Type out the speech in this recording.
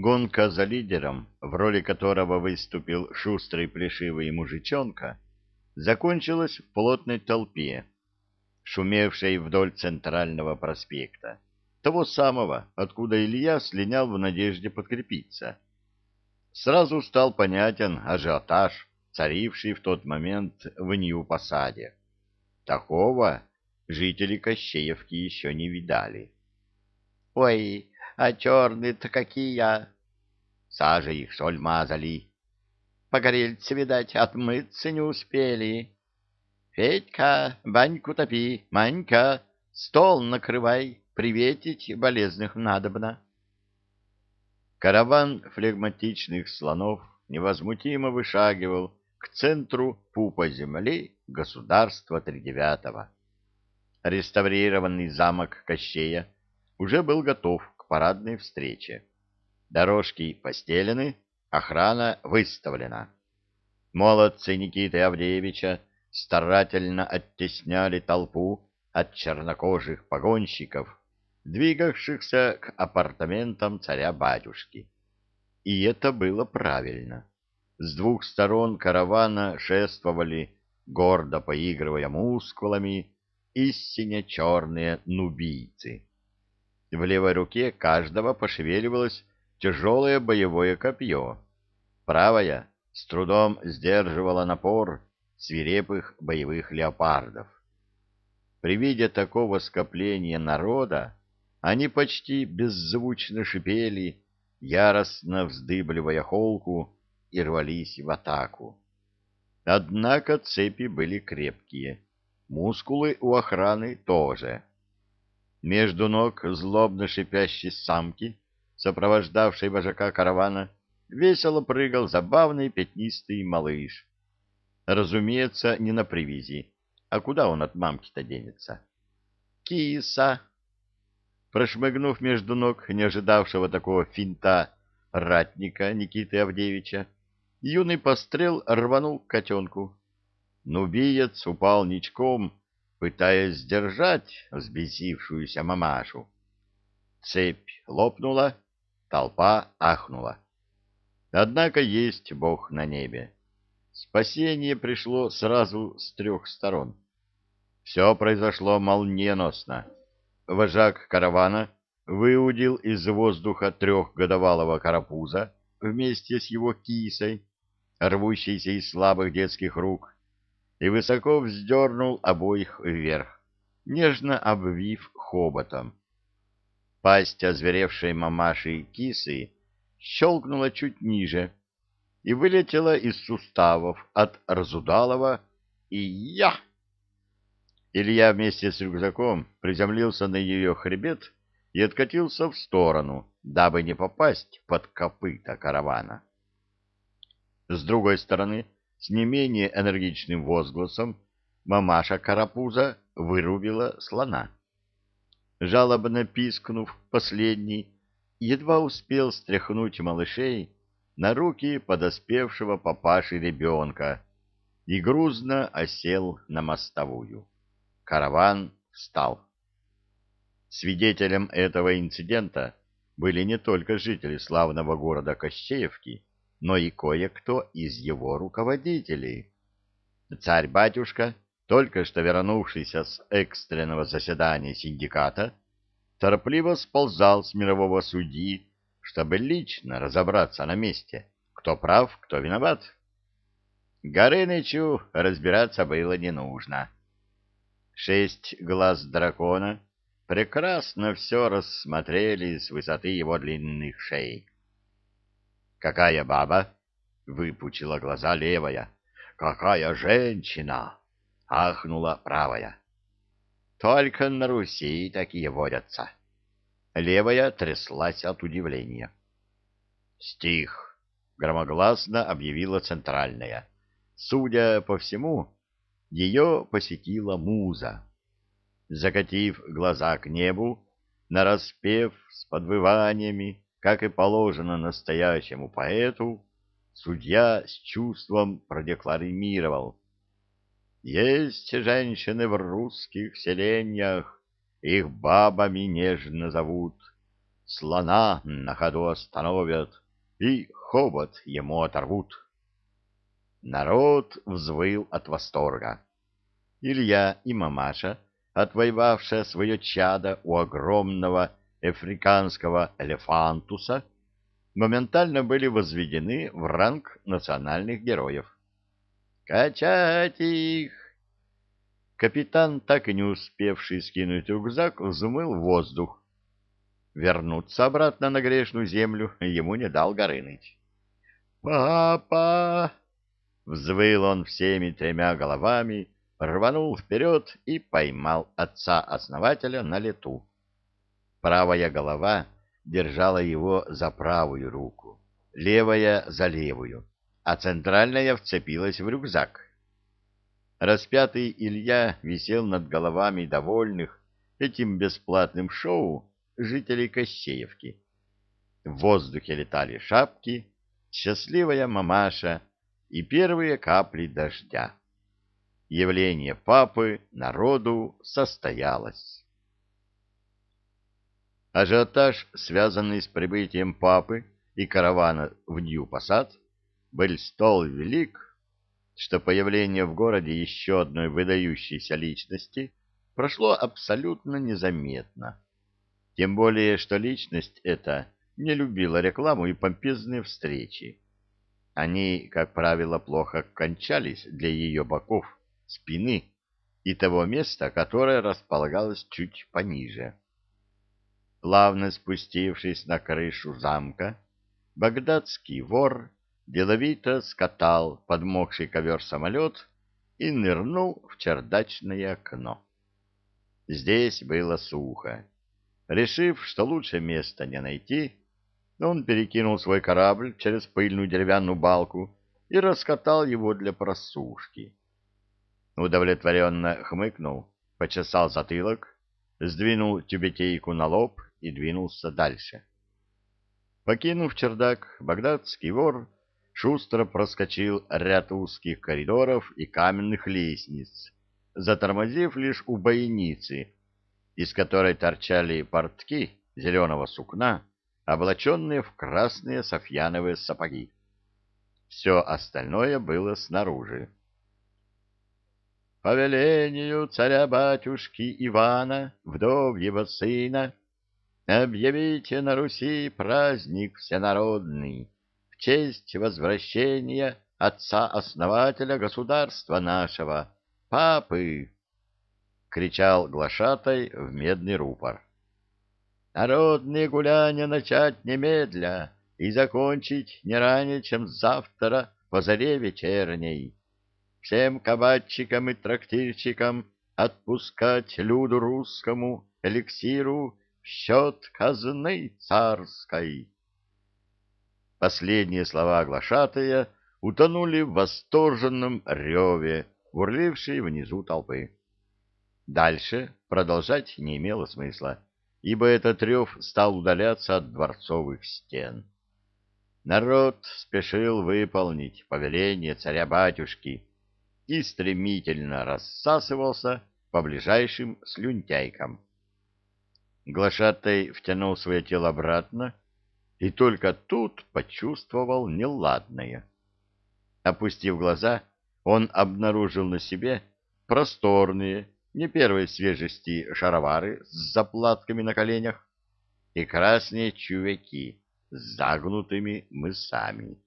Гонка за лидером, в роли которого выступил шустрый плешивый мужичонка, закончилась в плотной толпе, шумевшей вдоль центрального проспекта, того самого, откуда Илья слинял в надежде подкрепиться. Сразу стал понятен ажиотаж, царивший в тот момент в Нью-Посаде. Такого жители Кощеевки еще не видали. — Ой, а черные-то какие! Сажа их соль мазали. Погорельцы, видать, отмыться не успели. Федька, баньку топи, Манька, стол накрывай, приветить болезных надобно. Караван флегматичных слонов невозмутимо вышагивал к центру пупа земли государства Тридевятого. Реставрированный замок Кощея уже был готов парадной встрече. Дорожки постелены, охрана выставлена. Молодцы Никиты Авдеевича старательно оттесняли толпу от чернокожих погонщиков, двигавшихся к апартаментам царя-батюшки. И это было правильно. С двух сторон каравана шествовали, гордо поигрывая мускулами, истинно черные нубийцы. В левой руке каждого пошевеливалось тяжелое боевое копье. Правая с трудом сдерживала напор свирепых боевых леопардов. При виде такого скопления народа они почти беззвучно шипели, яростно вздыбливая холку, и рвались в атаку. Однако цепи были крепкие, мускулы у охраны тоже. Между ног злобно шипящей самки сопровождавший вожака каравана, весело прыгал забавный пятнистый малыш. Разумеется, не на привязи. А куда он от мамки-то денется? «Киса!» Прошмыгнув между ног не ожидавшего такого финта ратника Никиты Авдеевича, юный пострел рванул к котенку. Нубиец упал ничком, пытаясь сдержать взбесившуюся мамашу. Цепь лопнула, Толпа ахнула. Однако есть Бог на небе. Спасение пришло сразу с трех сторон. Все произошло молниеносно. Вожак каравана выудил из воздуха трехгодовалого карапуза вместе с его кисой, рвущейся из слабых детских рук, и высоко вздернул обоих вверх, нежно обвив хоботом. Пасть озверевшей мамаши кисы щелкнула чуть ниже и вылетела из суставов от Разудалова и я. Илья вместе с рюкзаком приземлился на ее хребет и откатился в сторону, дабы не попасть под копыта каравана. С другой стороны, с не менее энергичным возгласом, мамаша Карапуза вырубила слона жалобно пискнув последний, едва успел стряхнуть малышей на руки подоспевшего папаши ребенка и грузно осел на мостовую. Караван встал. Свидетелем этого инцидента были не только жители славного города Кощеевки, но и кое-кто из его руководителей. Царь-батюшка только что вернувшийся с экстренного заседания синдиката, торопливо сползал с мирового судьи, чтобы лично разобраться на месте, кто прав, кто виноват. Горынычу разбираться было не нужно. Шесть глаз дракона прекрасно все рассмотрели с высоты его длинных шеи. «Какая баба?» — выпучила глаза левая. «Какая женщина!» — ахнула правая. «Только на Руси такие водятся». Левая тряслась от удивления. «Стих!» — громогласно объявила центральная. Судя по всему, ее посетила муза. Закатив глаза к небу, нараспев с подвываниями, как и положено настоящему поэту, судья с чувством продекламировал — есть женщины в русских селениях, их бабами нежно зовут. слона на ходу остановят и хобот ему оторвут. Народ взвыл от восторга. Илья и мамаша, отвоевавшая свое чадо у огромного африканского элефантуса, моментально были возведены в ранг национальных героев. «Качать их!» Капитан, так и не успевший скинуть рюкзак, взмыл в воздух. Вернуться обратно на грешную землю ему не дал Горыныч. «Папа!» — взвыл он всеми тремя головами, рванул вперед и поймал отца-основателя на лету. Правая голова держала его за правую руку, левая — за левую, а центральная вцепилась в рюкзак. Распятый Илья висел над головами довольных этим бесплатным шоу жителей Кощеевки. В воздухе летали шапки, счастливая мамаша и первые капли дождя. Явление папы народу состоялось. Ажиотаж, связанный с прибытием папы и каравана в Нью-Пассат, был столь велик, что появление в городе еще одной выдающейся личности прошло абсолютно незаметно. Тем более, что личность эта не любила рекламу и помпезные встречи. Они, как правило, плохо кончались для ее боков, спины и того места, которое располагалось чуть пониже. Плавно спустившись на крышу замка, багдадский вор деловито скатал подмокший ковер-самолет и нырнул в чердачное окно. Здесь было сухо. Решив, что лучше места не найти, он перекинул свой корабль через пыльную деревянную балку и раскатал его для просушки. Удовлетворенно хмыкнул, почесал затылок, сдвинул тюбетейку на лоб и двинулся дальше. Покинув чердак, багдадский вор шустро проскочил ряд узких коридоров и каменных лестниц, затормозив лишь у бойницы, из которой торчали портки зеленого сукна, облаченные в красные софьяновые сапоги. Все остальное было снаружи. По велению царя-батюшки Ивана, вдовьего сына, объявите на Руси праздник всенародный в честь возвращения отца-основателя государства нашего, папы, — кричал глашатай в медный рупор. Народные гуляния начать немедля и закончить не ранее, чем завтра по заре вечерней всем кабачикам и трактирщикам отпускать люду русскому эликсиру счет казны царской. Последние слова оглашатая утонули в восторженном реве, урлившей внизу толпы. Дальше продолжать не имело смысла, ибо этот рев стал удаляться от дворцовых стен. Народ спешил выполнить повеление царя-батюшки — и стремительно рассасывался по ближайшим слюнтяйкам. Глашатай втянул свое тело обратно и только тут почувствовал неладное. Опустив глаза, он обнаружил на себе просторные, не первой свежести шаровары с заплатками на коленях и красные чувяки с загнутыми мысами.